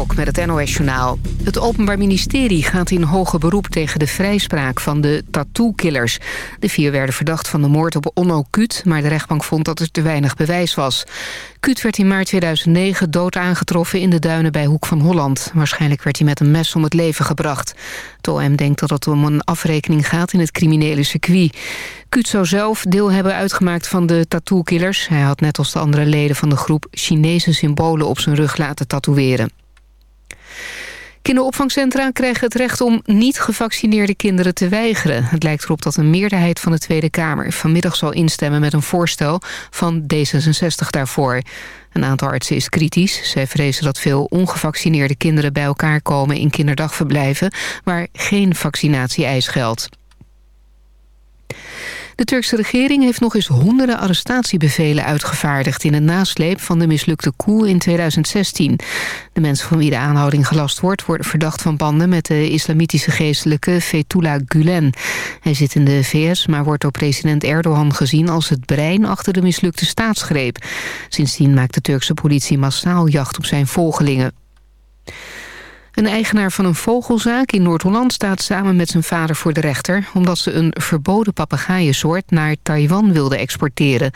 Met het NOS-journaal. Het Openbaar Ministerie gaat in hoger beroep tegen de vrijspraak van de tattoo-killers. De vier werden verdacht van de moord op Onno Kut... maar de rechtbank vond dat er te weinig bewijs was. Kut werd in maart 2009 dood aangetroffen in de duinen bij Hoek van Holland. Waarschijnlijk werd hij met een mes om het leven gebracht. Het denkt dat het om een afrekening gaat in het criminele circuit. Kut zou zelf deel hebben uitgemaakt van de tattoo-killers. Hij had net als de andere leden van de groep Chinese symbolen op zijn rug laten tatoeëren. Kinderopvangcentra krijgen het recht om niet gevaccineerde kinderen te weigeren. Het lijkt erop dat een meerderheid van de Tweede Kamer vanmiddag zal instemmen met een voorstel van D66 daarvoor. Een aantal artsen is kritisch. Zij vrezen dat veel ongevaccineerde kinderen bij elkaar komen in kinderdagverblijven waar geen vaccinatie-eis geldt. De Turkse regering heeft nog eens honderden arrestatiebevelen uitgevaardigd... in een nasleep van de mislukte coup in 2016. De mensen van wie de aanhouding gelast wordt... worden verdacht van banden met de islamitische geestelijke Fethullah Gulen. Hij zit in de VS, maar wordt door president Erdogan gezien... als het brein achter de mislukte staatsgreep. Sindsdien maakt de Turkse politie massaal jacht op zijn volgelingen. Een eigenaar van een vogelzaak in Noord-Holland staat samen met zijn vader voor de rechter... omdat ze een verboden papegaaiensoort naar Taiwan wilden exporteren.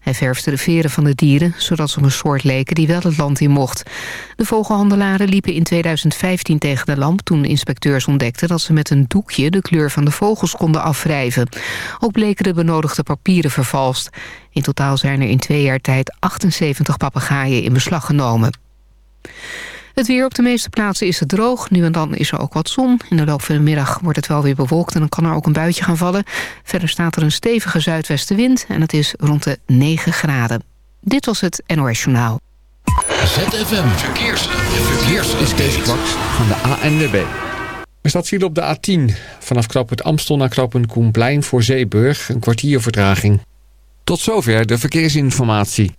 Hij verfde de veren van de dieren, zodat ze een soort leken die wel het land in mocht. De vogelhandelaren liepen in 2015 tegen de lamp... toen inspecteurs ontdekten dat ze met een doekje de kleur van de vogels konden afwrijven. Ook bleken de benodigde papieren vervalst. In totaal zijn er in twee jaar tijd 78 papegaaien in beslag genomen. Het weer op de meeste plaatsen is het droog. Nu en dan is er ook wat zon. In de loop van de middag wordt het wel weer bewolkt en dan kan er ook een buitje gaan vallen. Verder staat er een stevige zuidwestenwind en het is rond de 9 graden. Dit was het NOS Journaal. ZFM Verkeers. Verkeers. is deze Kwaks van de ANWB. Er staat hier op de A10 vanaf knooppunt Amstel naar knooppunt Koenplein voor Zeeburg. Een kwartier vertraging. Tot zover de verkeersinformatie.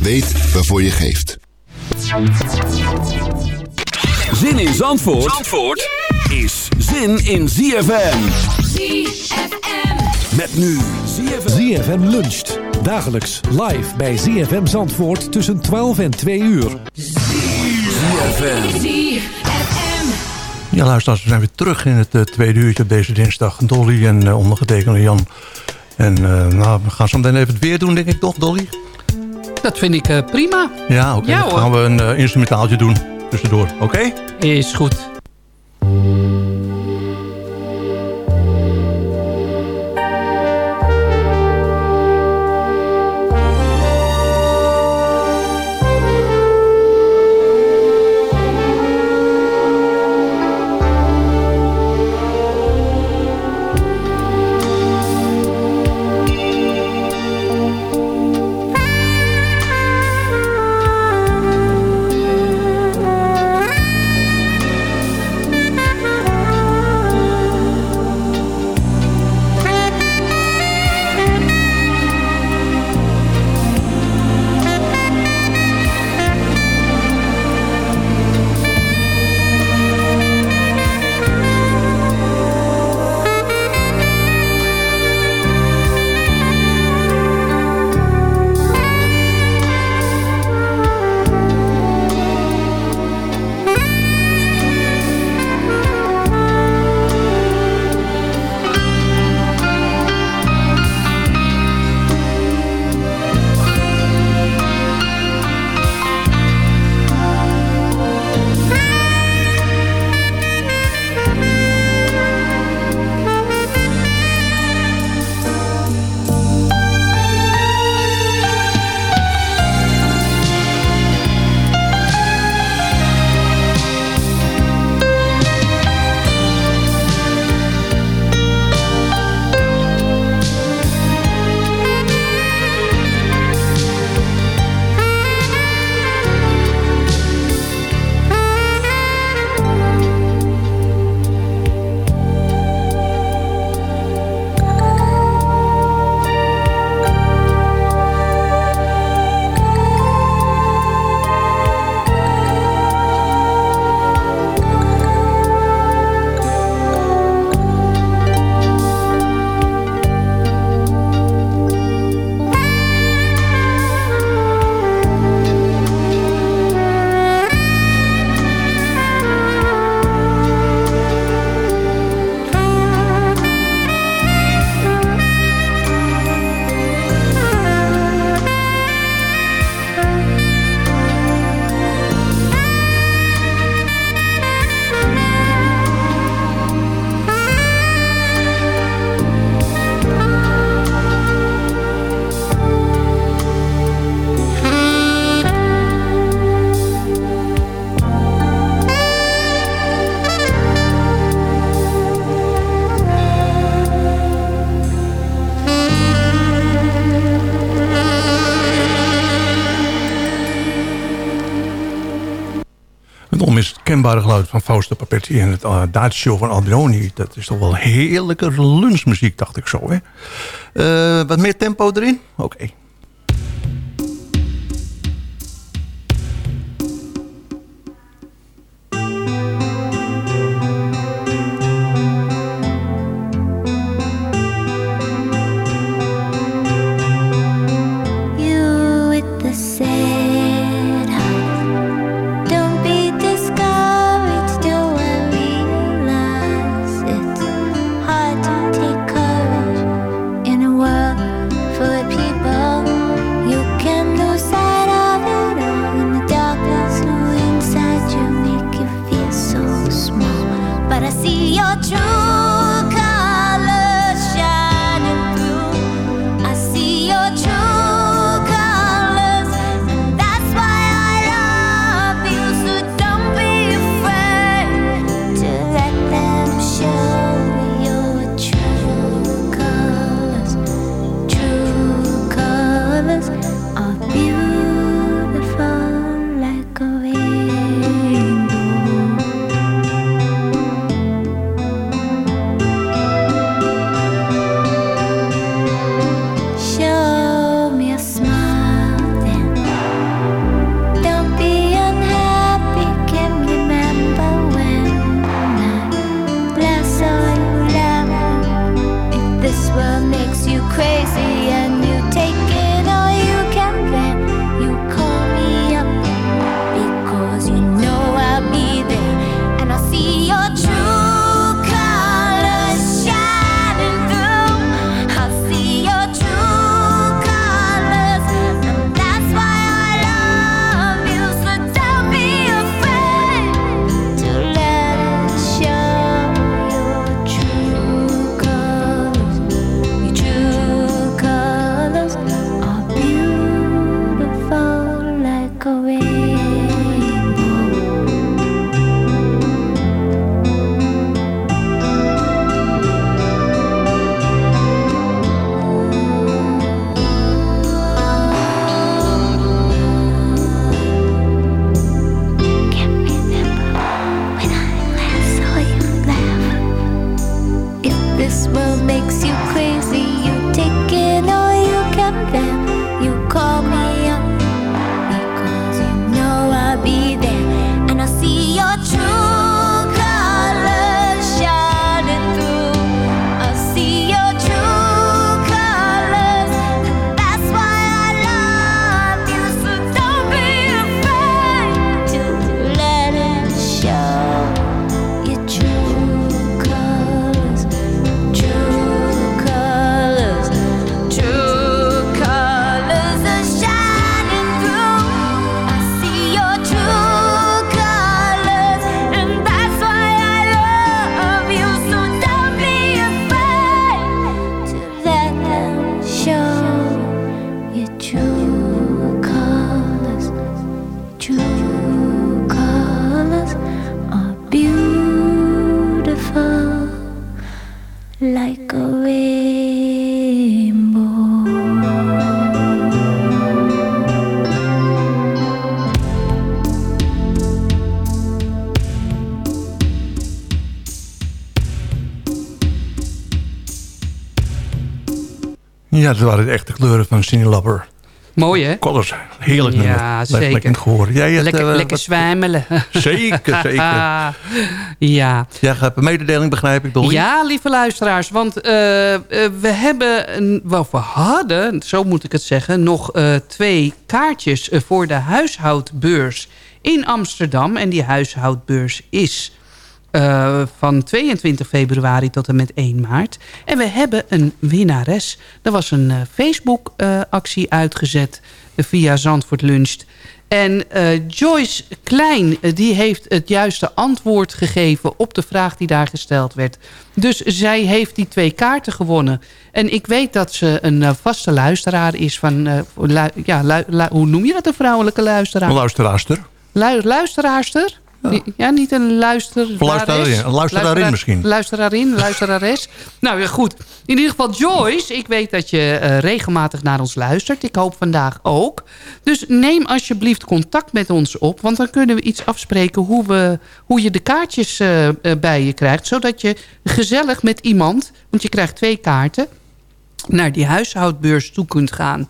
Weet waarvoor je geeft. Zin in Zandvoort, Zandvoort is zin in ZFM. ZFM. Met nu ZFM. ZFM luncht. Dagelijks live bij ZFM Zandvoort tussen 12 en 2 uur. ZFM. ZFM. Ja, luisteraars, we zijn weer terug in het uh, tweede uurtje op deze dinsdag. Dolly en uh, ondergetekende Jan. En uh, nou, we gaan zo meteen even het weer doen, denk ik toch, Dolly? Dat vind ik prima. Ja, oké. Ja, dan hoor. gaan we een instrumentaaltje doen tussendoor, oké? Is goed. Herkenbare geluid van Fausto Papetti... en het uh, van Adrioni. Dat is toch wel heerlijke lunchmuziek, dacht ik zo. Hè? Eh, wat meer tempo erin? Oké. Like a rainbow. Ja, dat waren de echte kleuren van Cindy Lapper. Mooi, hè? Colors, heerlijk nummer. Ja, zeker. lekker in het gehoor. Jij hebt, lekker eh, lekker wat- zwijmelen. Zeker, zeker. ja. Jij gaat een mededeling, begrijp ik, Dolly? Ja, lieve luisteraars. Want eh, eh, we hebben, een, we hadden, zo moet ik het zeggen... nog eh, twee kaartjes voor de huishoudbeurs in Amsterdam. En die huishoudbeurs is van 22 februari tot en met 1 maart. En we hebben een winnares. Er was een Facebook-actie uitgezet via Zandvoort Luncht. En eh, Joyce Klein eh, die heeft het juiste antwoord gegeven op de vraag die daar gesteld werd. Dus zij heeft die twee kaarten gewonnen. En ik weet dat ze een eh, vaste luisteraar is van... lu- ja, lu- lu- hoe noem je dat, een vrouwelijke luisteraar? Een luisteraarster. Lu- luisteraarster? Ja, ja niet een luisterares. Luisterarin, een luisterarin misschien. Luisterarin, luisterares. nou ja, goed. In ieder geval Joyce, ik weet dat je eh, regelmatig naar ons luistert. Ik hoop vandaag ook. Dus neem alsjeblieft contact met ons op. Want dan kunnen we iets afspreken hoe, we, hoe je de kaartjes eh, eh, bij je krijgt. Zodat je gezellig met iemand, want je krijgt twee kaarten... naar die huishoudbeurs toe kunt gaan.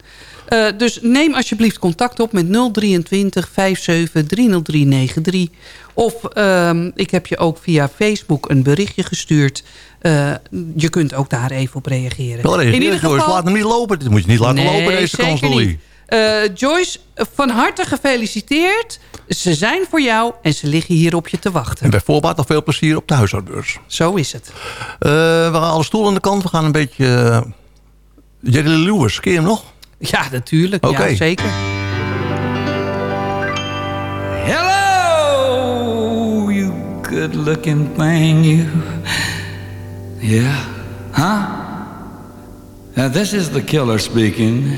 Uh, dus neem alsjeblieft contact op met 023 57 30393. Of um, ik heb je ook via Facebook een berichtje gestuurd. Uh, je kunt ook daar even op reageren. In ieder geval... Joyce, laat hem niet lopen. Dit moet je niet laten nee, lopen, deze kans, Dolly. Uh, Joyce, van harte gefeliciteerd. Ze zijn voor jou en ze liggen hier op je te wachten. En bij voorbaat nog veel plezier op de huishoudbeurs. Zo is het. we gaan alle stoelen aan de kant. We gaan een beetje... Jerry Lewis, ken je hem nog? Ja, natuurlijk. Okay. Ja, zeker. Hello, you good-looking thing, you. Yeah, huh? Now, this is the killer speaking.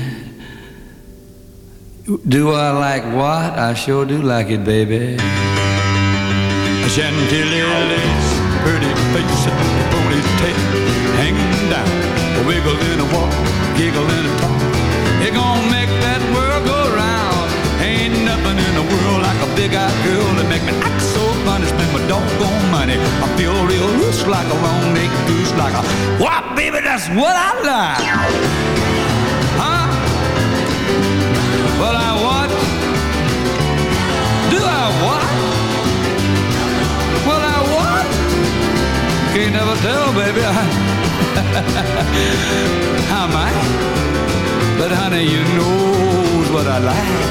Do I like what? I sure do like it, baby. A Chantilly lace, pretty face, ponytail, hanging down, a wiggle in a walk, giggle in a doggone money. I feel real loose like a long-necked goose, like a what, baby? That's what I like. Huh? Well, I what? Do I what? Well, I what? Can't never tell, baby. How am I? But honey, you knows what I like.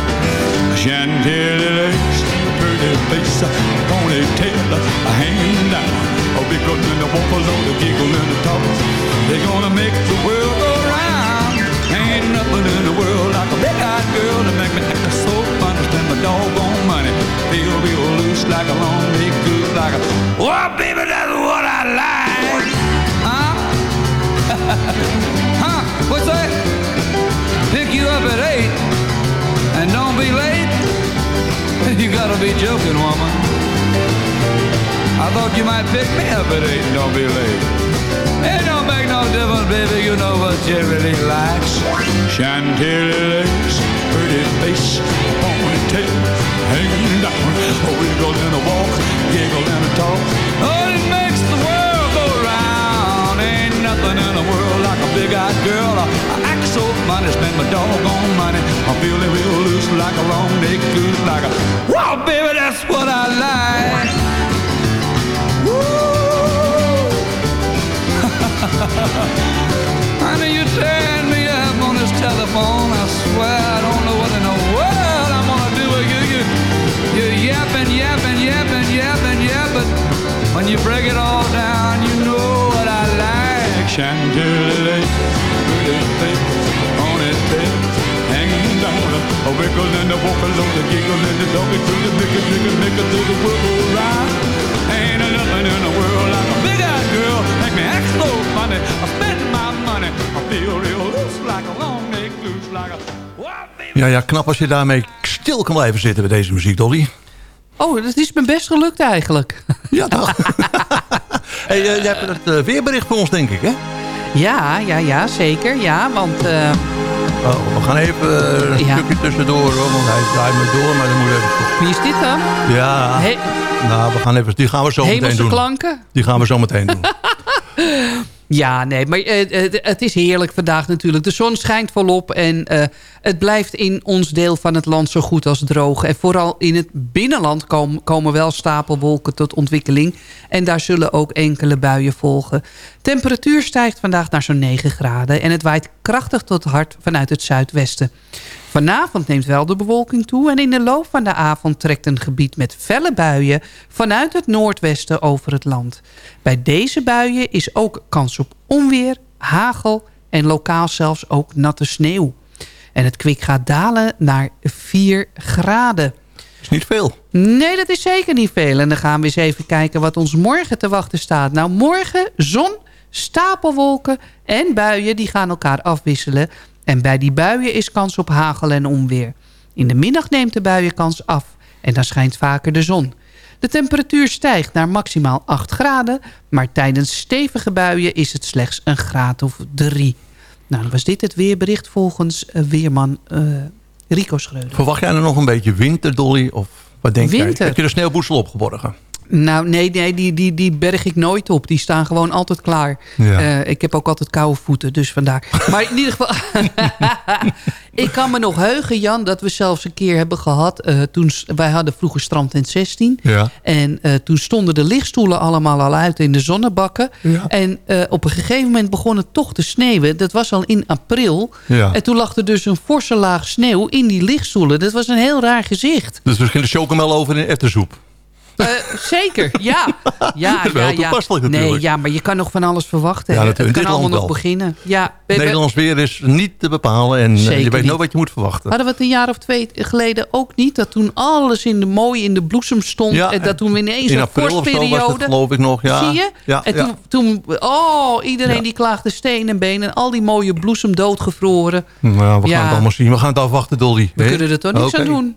Chantilly lace, pretty face, ponytail, hanging down. Big gun in the waffles on the giggle and the talk. They're gonna make the world go round. Ain't nothing in the world like a big-eyed girl to make me act so fun to spend my doggone money. Feel real loose like a long neck goose, like a, oh baby, that's what I like. Huh? huh? What's that? pick you up at eight and don't be late. You gotta be joking, woman. I thought you might pick me up at eight don't be late. It don't make no difference, baby. You know what you really likes. Chantilly lace, pretty face, ponytail, hanging down. A wiggle and a walk, giggle and a talk. Funny, spend my doggone money. I'm feeling real loose like a long-necked goose, like a wow, baby, that's what I like. Honey, you tearing me up on this telephone. I swear I don't know what in the world I'm gonna do with you. You, you yapping, yapping, yapping, yapping, yapping. When you break it all down, you know what I like. Chantilly A wiggle and a wobble, a giggle and a doggy to the it, make it, do the world go round. Ain't nothing in the world like a big-eyed girl. Make me act so funny. I spend my money. I feel real loose like a long neck loose like a... Ja, ja, knap als je daarmee stil kan blijven zitten bij deze muziek, Dolly. Oh, dat is me best gelukt eigenlijk. Ja, toch? hey, uh, jij hebt het uh, weerbericht voor ons, denk ik, hè? Ja, ja, ja, zeker. Ja, want... Uh... Oh, we gaan even een ja. stukje tussendoor, hoor, want hij draait me door, maar dan moet even... Wie is dit dan? Ja, He nou, we gaan even, die gaan we zo Hemelse meteen doen. klanken? Die gaan we zo meteen doen. Ja, nee, maar uh, het is heerlijk vandaag natuurlijk. De zon schijnt volop en uh, het blijft in ons deel van het land zo goed als droog. En vooral in het binnenland komen, komen wel stapelwolken tot ontwikkeling. En daar zullen ook enkele buien volgen. Temperatuur stijgt vandaag naar zo'n 9 graden. En het waait krachtig tot hard vanuit het zuidwesten. Vanavond neemt wel de bewolking toe en in de loop van de avond trekt een gebied met felle buien vanuit het noordwesten over het land. Bij deze buien is ook kans op onweer, hagel en lokaal zelfs ook natte sneeuw. En het kwik gaat dalen naar 4 graden. Dat is niet veel. Nee, dat is zeker niet veel. En dan gaan we eens even kijken wat ons morgen te wachten staat. Nou, morgen zon, stapelwolken en buien die gaan elkaar afwisselen. En bij die buien is kans op hagel en onweer. In de middag neemt de buienkans af en dan schijnt vaker de zon. De temperatuur stijgt naar maximaal 8 graden... maar tijdens stevige buien is het slechts een graad of 3. Nou, dan was dit het weerbericht volgens eh, weerman eh, Rico Schreuder. Verwacht jij er nog een beetje winter, Dolly? Of wat denk jij? Winter? Heb je de sneeuwboesel opgeborgen? Nou, nee, nee die, die, die berg ik nooit op. Die staan gewoon altijd klaar. Ja. Eh, ik heb ook altijd koude voeten, dus vandaar. Maar in ieder geval... ik kan me nog heugen, Jan, dat we zelfs een keer hebben gehad. eh, toen, wij hadden vroeger strandtent 16. Ja. En eh, toen stonden de lichtstoelen allemaal al uit in de zonnebakken. Ja. En op een gegeven moment begon het toch te sneeuwen. Dat was al in april. Ja. En toen lag er dus een forse laag sneeuw in die lichtstoelen. Dat was een heel raar gezicht. Dus misschien de chocomel over in ettersoep. Eh, zeker, ja. ja, Dat is wel ja, ja. toepasselijk Nee, ja, maar je kan nog van alles verwachten. Ja, natuurlijk. het kan allemaal nog beginnen. Ja, we- we- Nederlands weer is niet te bepalen en eh, Zeker je weet nooit wat je moet verwachten. Hadden we het een jaar of twee geleden ook niet? Dat toen alles in de mooi in de bloesem stond. Ja, en dat toen ineens in een vorstperiode. geloof ik nog. Ja. Zie je? Ja, en toen, toen, oh, iedereen die klaagde steen en been. En al die mooie bloesem doodgevroren. Nou, we gaan het allemaal zien. We gaan het afwachten, Dolly. We kunnen er toch niks Oké. aan doen.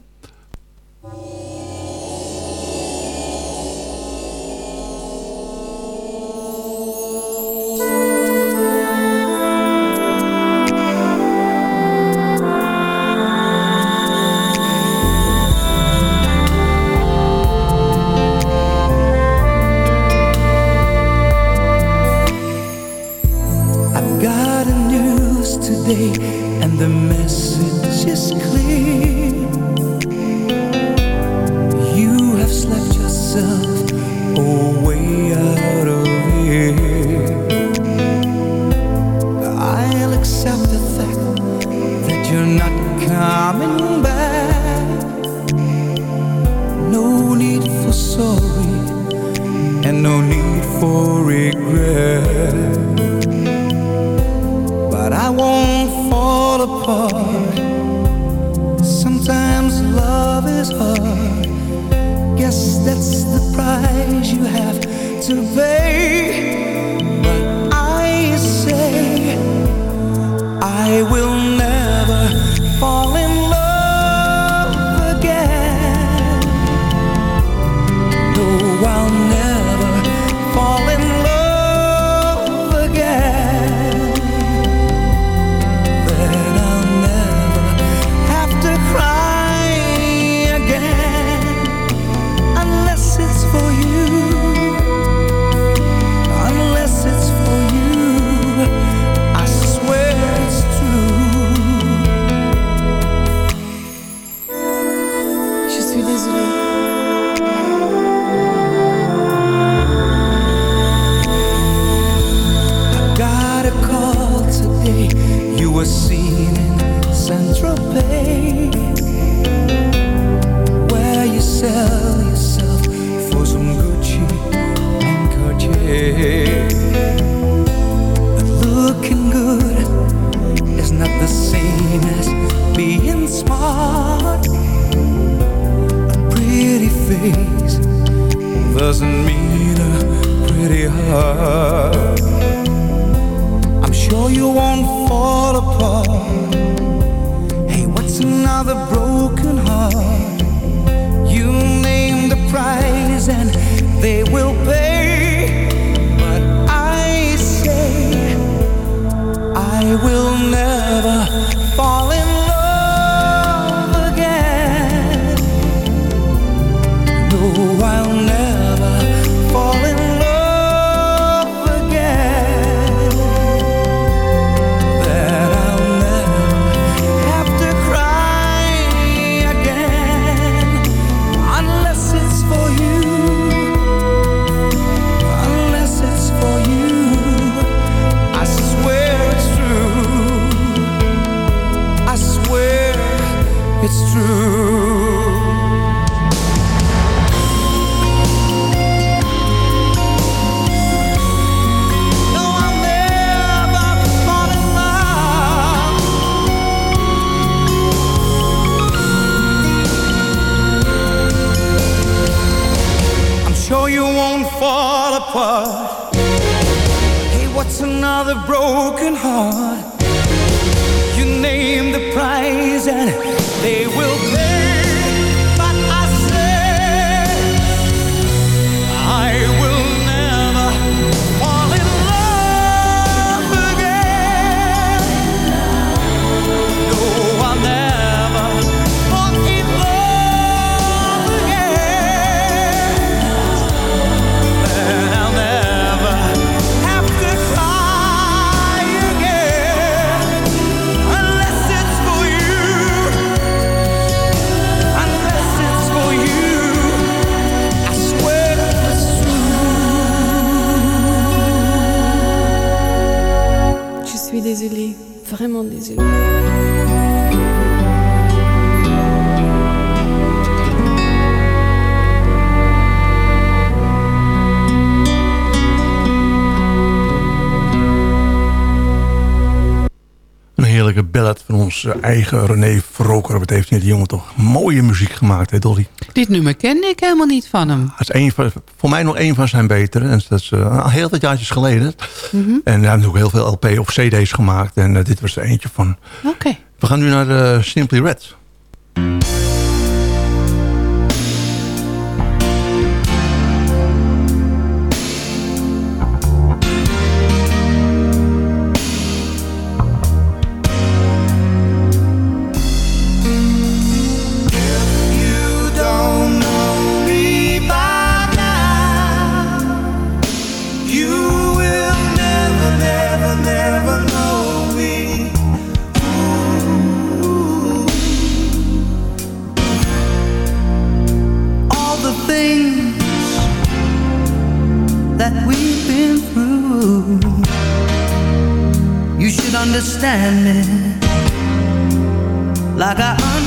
Eigen René Vroker. Wat heeft die jongen toch mooie muziek gemaakt, hè Dolly? Dit nummer kende ik helemaal niet van hem. Dat is een van, voor mij nog een van zijn betere. En dat is uh, heel wat jaartjes geleden. Mhm. En hij heeft natuurlijk heel veel LP of CD's gemaakt. En uh, dit was er eentje van. Oké. We gaan nu naar de Simply Red.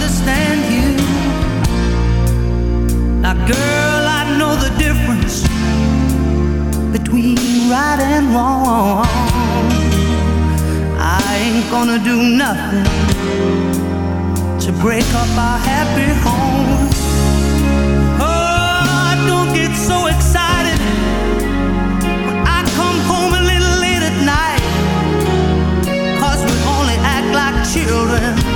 Understand you. Now, girl, I know the difference between right and wrong. I ain't gonna do nothing to break up our happy home. Oh, don't get so excited when I come home a little late at night Cause we only act like children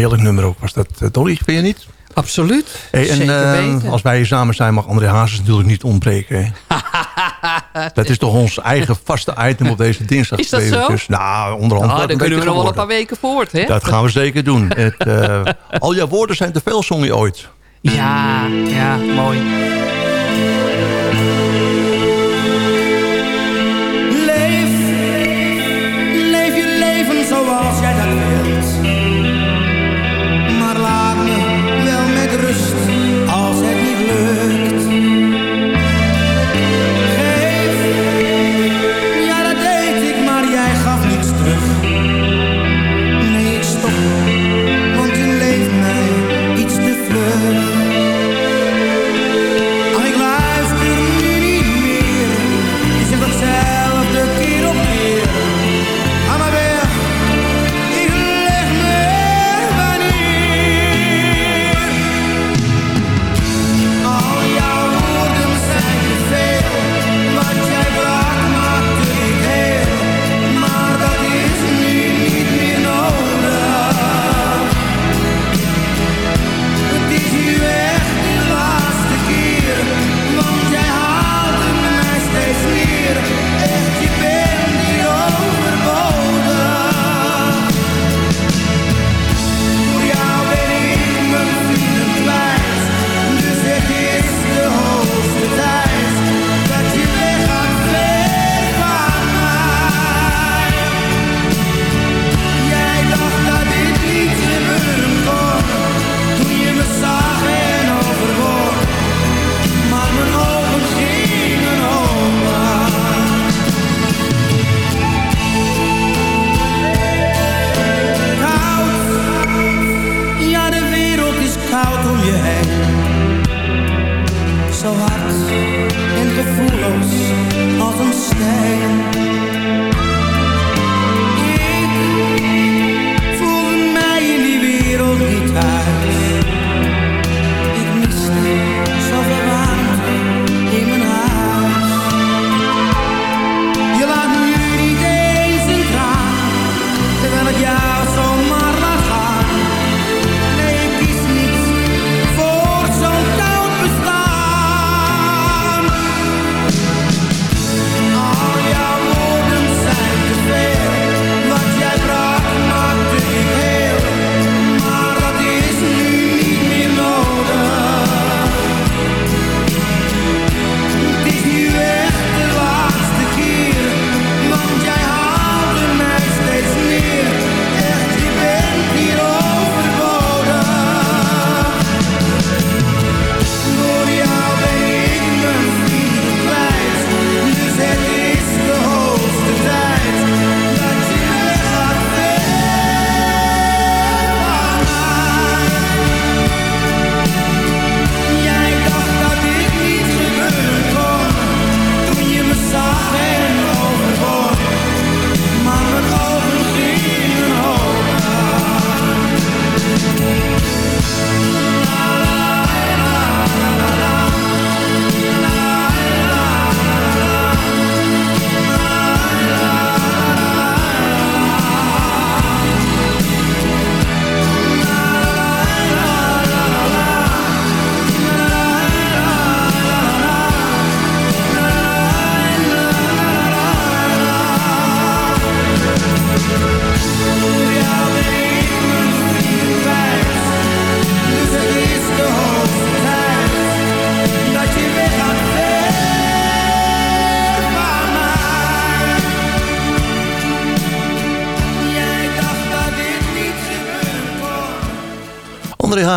Heerlijk nummer ook was dat. Dolly, vind je niet? Absoluut. Hey, en uh, weten. als wij hier samen zijn mag André Hazes natuurlijk niet ontbreken. dat is toch ons eigen vaste item op deze dinsdag. Is dat zo? uurtjes. Nou, onderhand Nou, dan kunnen we nog wel een paar weken voort, hè? Dat gaan we zeker doen. Het, eh, al jouw woorden zijn te veel, zong je ooit. Ja, ja, mooi.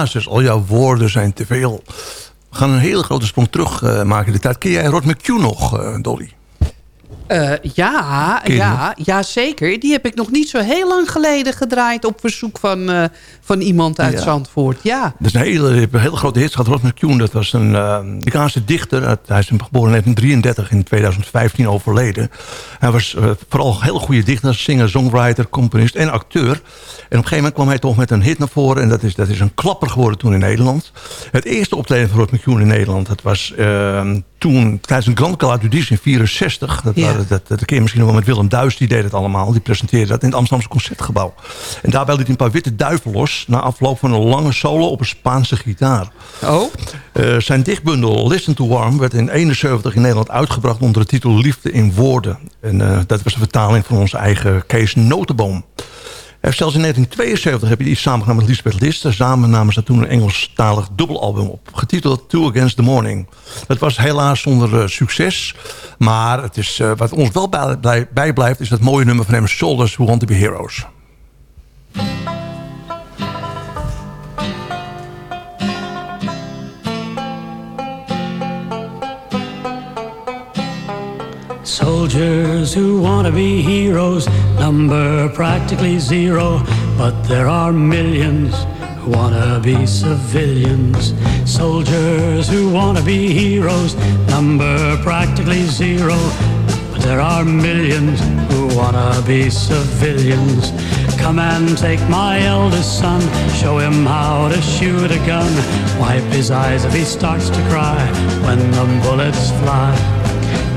Hazes, al jouw woorden zijn te veel. We gaan een hele grote sprong terug eh, maken de tijd. Ken jij Rod McHugh nog, eh, Dolly? Eh, ja, Ken ja, ja, zeker. Die heb ik nog niet zo heel lang geleden gedraaid... op verzoek van, eh, van iemand uit Ja. Zandvoort. Ja. Dat is een hele, hele grote hit gehad. Rod McHugh, dat was een uh, Amerikaanse dichter. uit- Hij is geboren in 1933, in 2015 overleden. Hij was eh, vooral een hele goede dichter, singer, songwriter, componist en acteur. En op een gegeven moment kwam hij toch met een hit naar voren. En dat is, dat is een klapper geworden toen in Nederland. Het eerste optreden van Rod in Nederland... dat was eh, toen tijdens een Grand Cala in 64. Dat, Ja. waren, dat, dat ken je misschien nog wel met Willem Duis. Die deed het allemaal. Die presenteerde dat in het Amsterdamse Concertgebouw. En daarbij liet hij een paar witte duiven los... na afloop van een lange solo op een Spaanse gitaar. Oh? Eh, zijn dichtbundel Listen to Warm werd in 71 in Nederland uitgebracht... onder de titel Liefde in Woorden. En eh, dat was de vertaling van onze eigen Kees Notenboom. Zelfs in 1972 heb je iets samengenomen met Lisbeth Lister. Samen namen ze toen een Engelstalig dubbelalbum op. Getiteld Two Against the Morning. Dat was helaas zonder eh, succes. Maar het is, eh, wat ons wel bij, bij- bijblijft... is dat mooie nummer van hem... Soldiers Who Want to Be Heroes. Soldiers who want to be heroes number practically zero, but there are millions who want to be civilians. Soldiers who want to be heroes number practically zero, but there are millions who want to be civilians. Come and take my eldest son, show him how to shoot a gun. Wipe his eyes if he starts to cry when the bullets fly.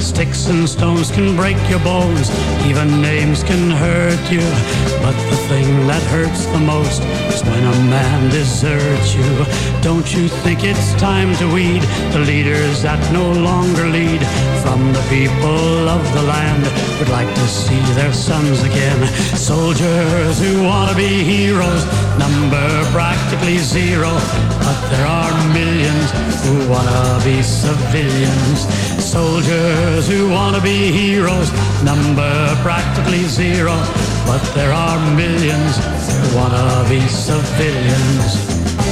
Sticks and stones can break your bones, even names can hurt you. But the thing that hurts the most is when a man deserts you. Don't you think it's time to weed the leaders that no longer lead? From the people of the land would like to see their sons again. Soldiers who want to be heroes, number practically zero. But there are millions who want to be civilians. Soldiers who want to be heroes, number practically zero. But there are millions who want to be civilians.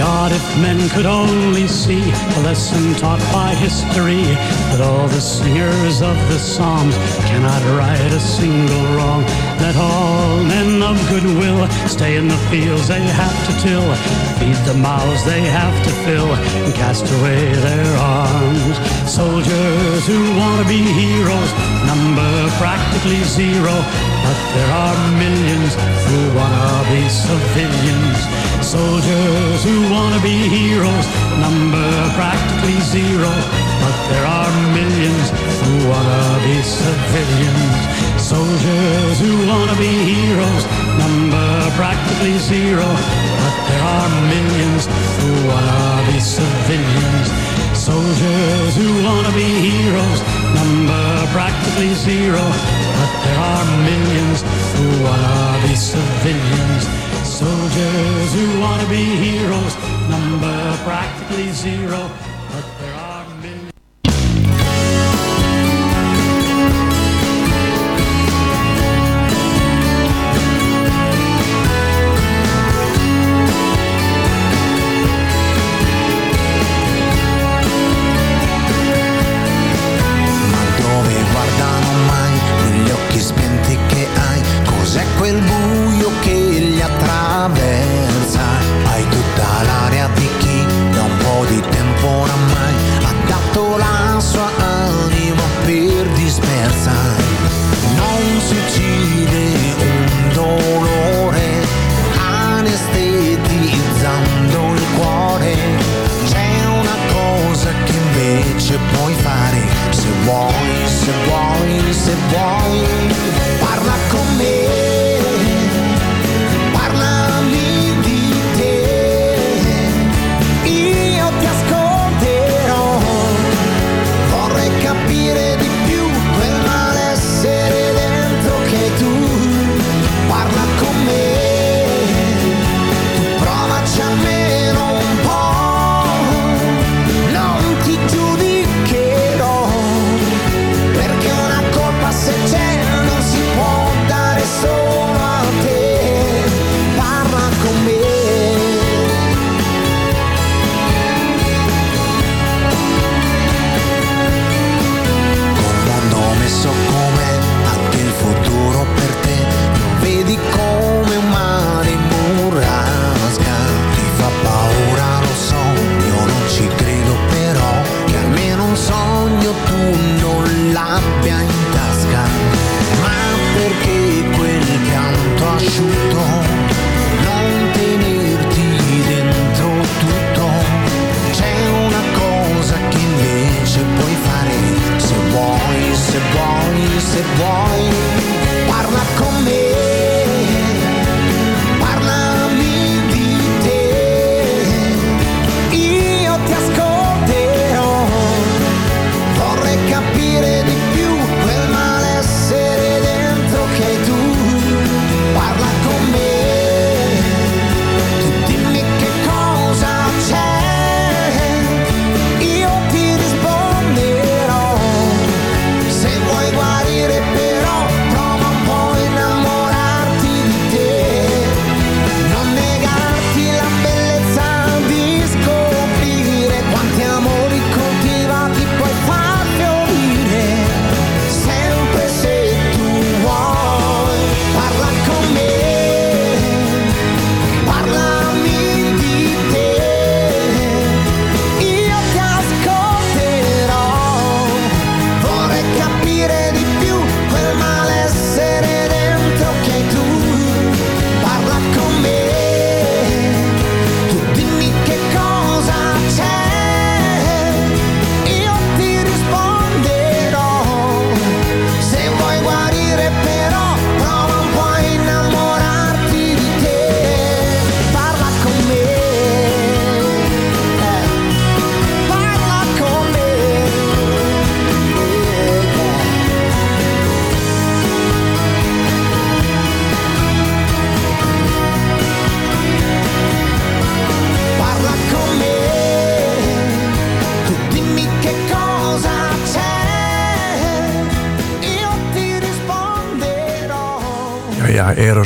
God, if men could only see the lesson taught by history, that all the singers of the Psalms cannot right a single wrong. Let all men of goodwill stay in the fields they have to till, feed the mouths they have to fill, and cast away their arms. Soldiers who want to be heroes number practically zero, but there are millions who want to be civilians. Soldiers who want to be heroes number practically zero, but there are millions who want to be civilians. Soldiers who want to be heroes number practically zero, but there are millions who want to be civilians. Soldiers who want to be heroes number practically zero, but there are millions who want to be civilians. Soldiers who want to be heroes, number practically zero,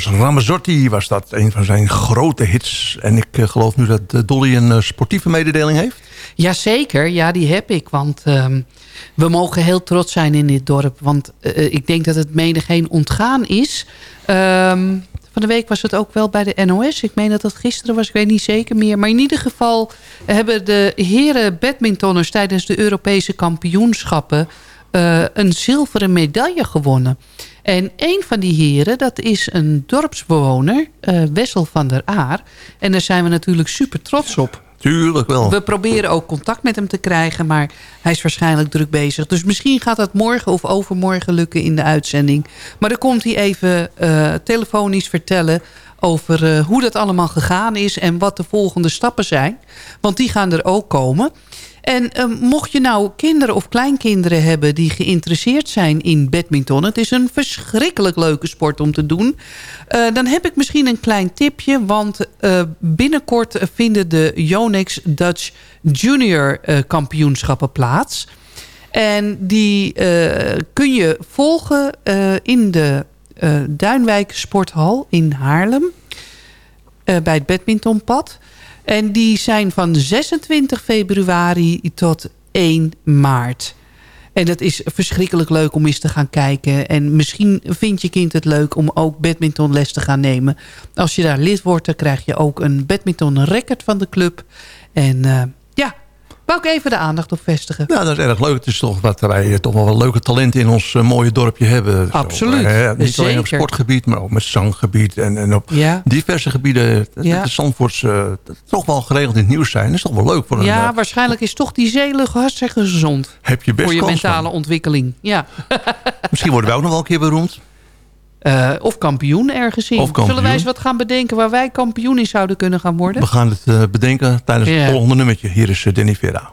Ramazzotti was dat. Een van zijn grote hits. En ik eh, geloof nu dat eh, Dolly een eh, sportieve mededeling heeft. Jazeker, ja, die heb ik. Want ehm, we mogen heel trots zijn in dit dorp. Want ik denk dat het menigeen ontgaan is. Ehm, van de week was het ook wel bij de NOS. Ik meen dat dat gisteren was, ik weet niet zeker meer. Maar in ieder geval hebben de heren badmintonners... tijdens de Europese kampioenschappen... een zilveren medaille gewonnen. En een van die heren, dat is een dorpsbewoner, eh, Wessel van der Aar. En daar zijn we natuurlijk super trots op. Tuurlijk wel. We proberen ook contact met hem te krijgen, maar hij is waarschijnlijk druk bezig. Dus misschien gaat dat morgen of overmorgen lukken in de uitzending. Maar dan komt hij even eh, telefonisch vertellen over eh, hoe dat allemaal gegaan is... en wat de volgende stappen zijn. Want die gaan er ook komen. En eh, mocht je nou kinderen of kleinkinderen hebben... die geïnteresseerd zijn in badminton... het is een verschrikkelijk leuke sport om te doen... eh, dan heb ik misschien een klein tipje... want eh, binnenkort vinden de Yonex Dutch Junior eh, kampioenschappen plaats... En die kun je volgen in de Duinwijk Sporthal in Haarlem. bij het badmintonpad. En die zijn van 26 februari tot 1 maart. En dat is verschrikkelijk leuk om eens te gaan kijken. En misschien vindt je kind het leuk om ook badmintonles te gaan nemen. Als je daar lid wordt, dan krijg je ook een badminton record van de club. En eh, wou ik even de aandacht op vestigen. Nou, dat is erg leuk. Het is toch wat wij eh, toch wel leuke talenten in ons eh, mooie dorpje hebben. Zo, Absoluut. eh, niet alleen op sportgebied, maar ook met zanggebied. En, en op Ja. diverse gebieden. Dat Ja. De Zandvoorts toch wel geregeld in het nieuws zijn. Dat is toch wel leuk voor een... Ja, waarschijnlijk is toch die zeelucht hartstikke gezond. heb je best voor je mentale van. ontwikkeling. Ja. Misschien worden wij ook nog wel een keer beroemd. Eh, of kampioen ergens in. Of kampioen. Zullen wij eens wat gaan bedenken waar wij kampioen in zouden kunnen gaan worden? We gaan het eh, bedenken tijdens Ja. het volgende nummertje. Hier is eh, Danny Vera.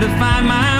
to find my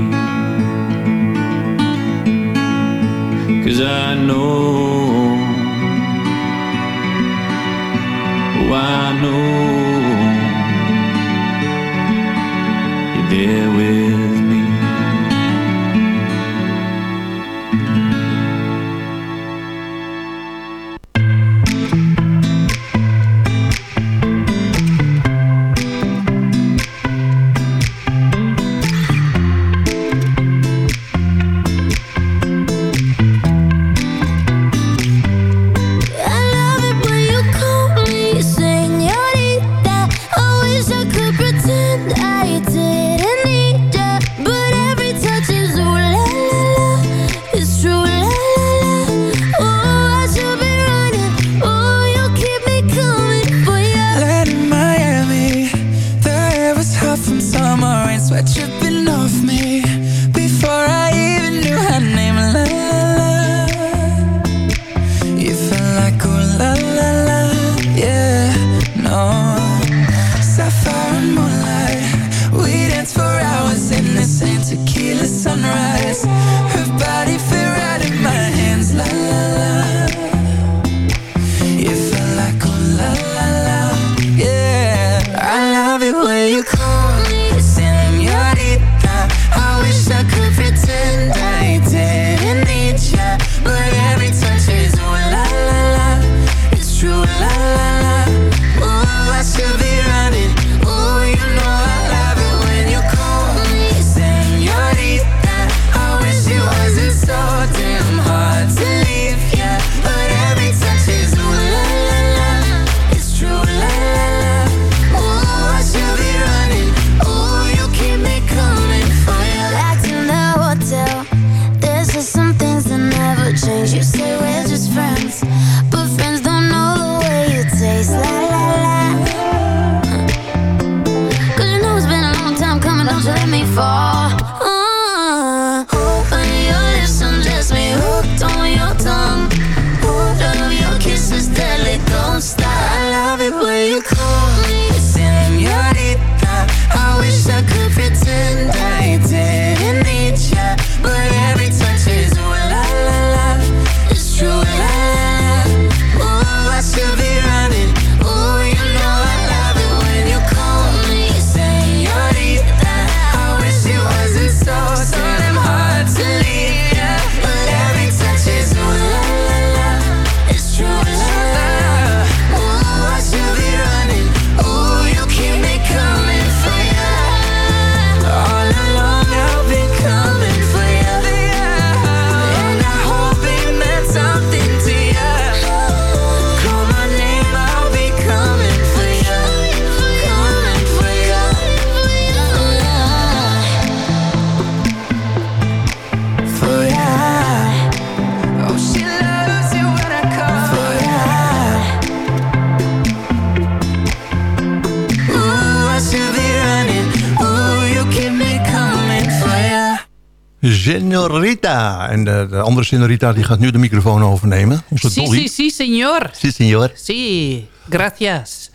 Senorita. En de, de andere senorita die gaat nu de microfoon overnemen. Onze Si, Dolly. si, si, señor. Si, senor. Si, gracias.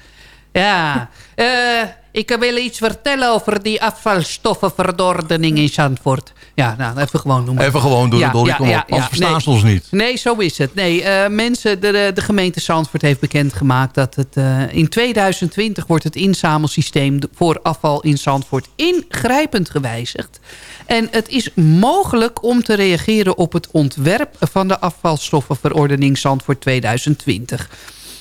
Ja, eh, ik wil iets vertellen over die afvalstoffenverordening in Zandvoort. Ja, nou, even gewoon noemen. Even gewoon doen, Dolly, kom op. Anders verstaan ze ons niet. Nee, zo is het. Nee, eh, mensen, de, de, de gemeente Zandvoort heeft bekendgemaakt dat het eh, in 2020 wordt het inzamelsysteem voor afval in Zandvoort ingrijpend gewijzigd. En het is mogelijk om te reageren op het ontwerp van de afvalstoffenverordening Zandvoort 2020.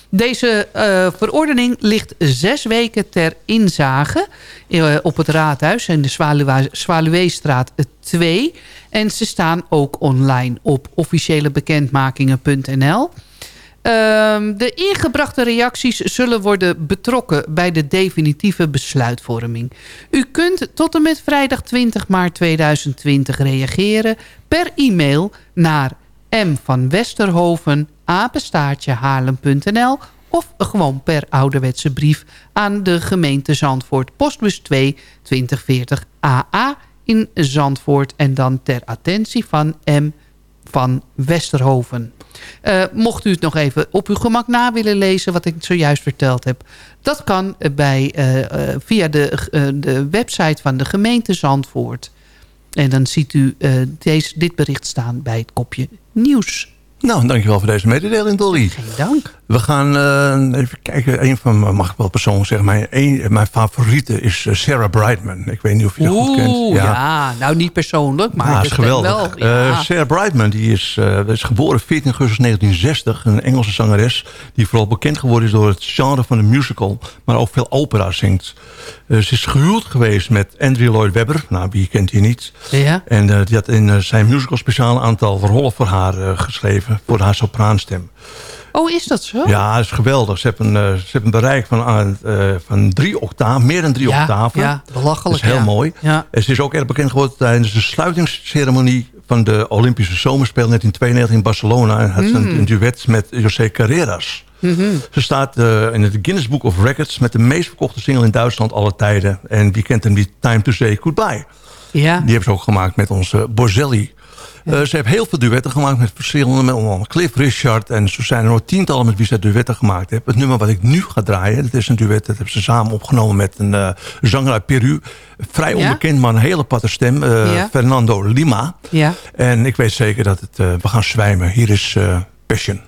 Deze eh, verordening ligt zes weken ter inzage eh, op het raadhuis en de Zwaluweestraat 2. En ze staan ook online op officiëlebekendmakingen.nl. Ehm, de ingebrachte reacties zullen worden betrokken bij de definitieve besluitvorming. U kunt tot en met vrijdag 20 maart 2020 reageren per e-mail naar m van Westerhoven, apenstaartje haarlem.nl of gewoon per ouderwetse brief aan de gemeente Zandvoort, postbus 2 2040 AA in Zandvoort en dan ter attentie van M van Westerhoven. Eh, mocht u het nog even op uw gemak na willen lezen... wat ik zojuist verteld heb. Dat kan bij, eh, eh, via de, de website van de gemeente Zandvoort. En dan ziet u eh, deze, dit bericht staan bij het kopje nieuws. Nou, dankjewel voor deze mededeling, Dolly. Geen dank. We gaan eh, even kijken. Een van, mijn- mag ik wel persoonlijk zeggen, mijn, een, mijn favoriete is eh, Sarah Brightman. Ik weet niet of je dat goed kent. Oeh, ja. Nou, niet persoonlijk, maar ja, is geweldig. wel. Ja. Eh, Sarah Brightman die is, eh, is geboren 14 augustus 1960. Een Engelse zangeres die vooral bekend geworden is door het genre van de musical. Maar ook veel opera zingt. Ze is gehuwd geweest met Andrew Lloyd Webber. Nou, wie kent die niet? Ja. En die had in zijn musical speciaal een aantal rollen voor haar geschreven. Voor haar sopraanstem. Oh, is dat zo? Ja, dat is geweldig. Ze hebben, eh, ze hebben een bereik van, eh, van drie octaven, meer dan drie Ja, octaven. ja, belachelijk, Dat is heel ja. mooi. Ja. En ze is ook erg bekend geworden tijdens de sluitingsceremonie van de Olympische Zomerspelen 1992 in Barcelona. En had ze een, Mm. duet met José Carreras. Mhm. Ze staat eh, in het Guinness Book of Records met de meest verkochte single in Duitsland alle tijden. En wie kent hem die Time to Say Goodbye? Ja. Die hebben ze ook gemaakt met onze Borzelli. Eh, ze heeft heel veel duetten gemaakt met verschillende, met onder andere Cliff Richard. En zo zijn er nog tientallen met wie ze duetten gemaakt heeft. Het nummer wat ik nu ga draaien, dat is een duet. Dat hebben ze samen opgenomen met een eh, zanger uit Peru. Vrij Ja? onbekend, maar een hele platte stem. eh, Ja. Fernando Lima. Ja. En ik weet zeker dat het, we gaan zwijmen. Hier is Passion.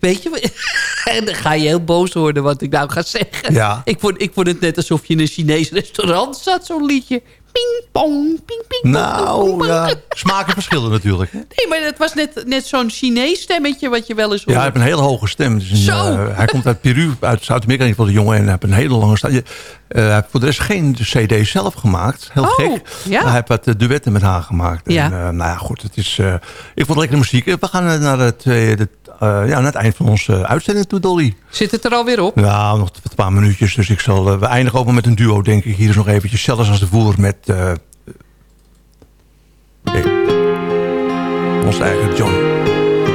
Weet je, en dan ga je heel boos worden wat ik nou ga zeggen. Ja. Ik, vond, ik vond het net alsof je in een Chinees restaurant zat, zo'n liedje. Ping, pong, ping, ping, Nou, ja. Smaken verschillen natuurlijk. Nee, maar het was net, net zo'n Chinees stemmetje wat je wel eens hoort. Ja, hij heeft een hele hoge stem. Een, Zo. eh, hij komt uit Peru, uit Zuid-Amerika in geval, de jongen. En hij heeft een hele lange stem. Eh, hij heeft voor de rest geen cd zelf gemaakt. Heel Oh, gek. ja. Maar hij heeft wat eh, duetten met haar gemaakt. Ja. En, eh, nou ja, goed. Het is, ik vond lekkere muziek. We gaan naar het, het, eh, ja, naar het eind van onze uitzending toe, Dolly. Zit het er alweer op? Ja, nog een paar minuutjes. Dus ik zal, eh, we eindigen ook wel met een duo, denk ik. Hier is nog eventjes, zelfs als de voer met... eh, eh, onze eigen John.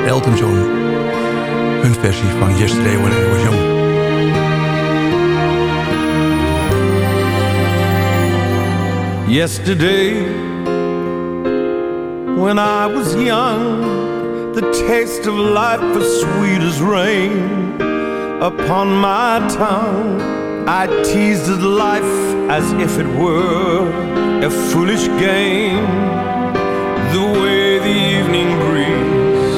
Elton John. Hun versie van Yesterday When I Was Young. Yesterday, when I was young, the taste of life was sweet as rain. Upon my tongue, I teased at life as if it were a foolish game. The way the evening breeze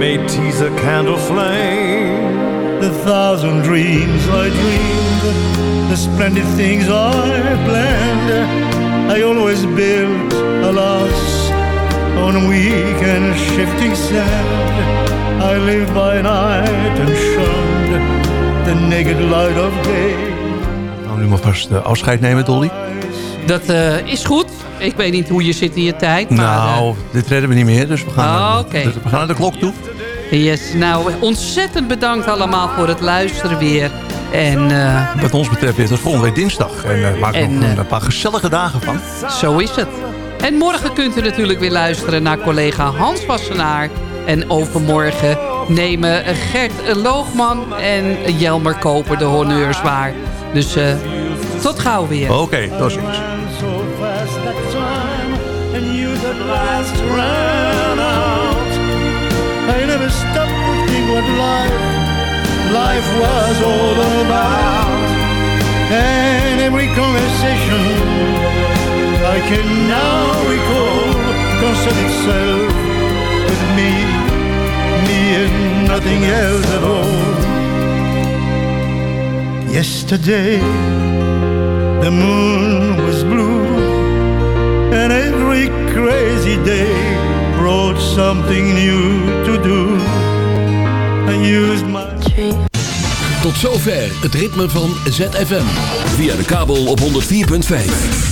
may tease a candle flame. The thousand dreams I dreamed, the splendid things I planned, I always built, alas, on weak and shifting sand. I lived by night and shunned the naked light of day. Nou, nu maar vast eh, afscheid nemen, Dolly. Dat eh, is goed. Ik weet niet hoe je zit in je tijd. Maar, nou, dit redden we niet meer, dus we gaan, Ah, naar- oké. we gaan naar de klok toe. eh, yes, nou, ontzettend bedankt allemaal voor het luisteren weer. En eh, Wat ons betreft is het volgende week dinsdag. En uh, maak er En, nog een, eh, paar gezellige dagen van. zo is het. En morgen kunt u natuurlijk weer luisteren naar collega Hans Wassenaar. En overmorgen nemen Gert Loogman en Jelmer Koper de honneurs waar. Dus eh, tot gauw weer. Oké, tot ziens. I never stopped to think what life, life was all about. And every conversation I can now recall concerned itself with me, me and nothing else at all. Yesterday, the moon was blue, and every crazy day brought something new to do. I used my Tot zover het ritme van ZFM. Via de kabel op 104.5.